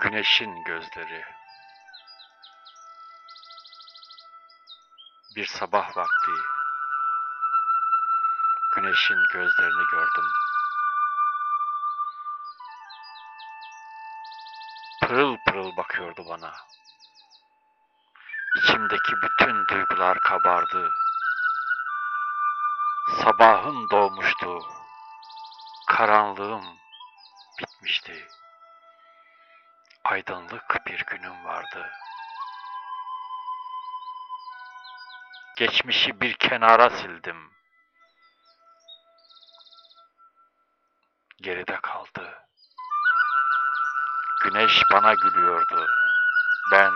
Güneşin gözleri. Bir sabah vakti güneşin gözlerini gördüm. Pırıl pırıl bakıyordu bana. İçimdeki bütün duygular kabardı. Sabahın doğmuştu. Karanlığım bitmişti. Aydınlık bir günüm vardı. Geçmişi bir kenara sildim. Geride kaldı. Güneş bana gülüyordu. Ben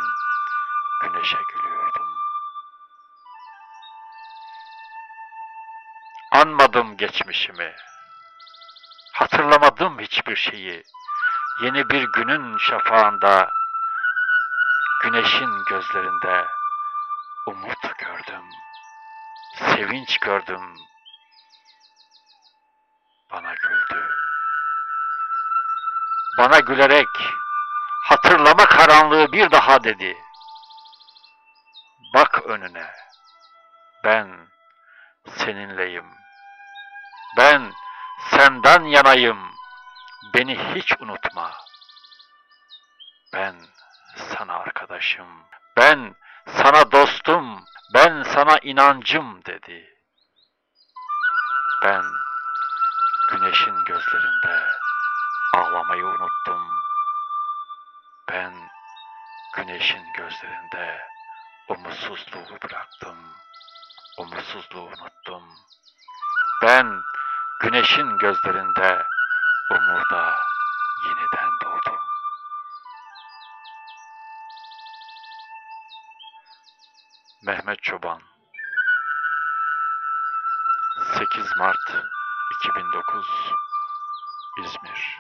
güneşe gülüyordum. Anmadım geçmişimi. Hatırlamadım hiçbir şeyi. Yeni bir günün şafağında, güneşin gözlerinde umut gördüm. Sevinç gördüm. Bana güldü. Bana gülerek hatırlama karanlığı bir daha dedi. Bak önüne. Ben seninleyim. Ben senden yanayım. Beni hiç unutma. Ben sana arkadaşım. Ben sana dostum. Ben sana inancım dedi. Ben güneşin gözlerinde ağlamayı unuttum. Ben güneşin gözlerinde umutsuzluğu bıraktım. Umutsuzluğu unuttum. Ben güneşin gözlerinde umuda yeniden doğdum. Mehmet Çoban 8 Mart 2009 İzmir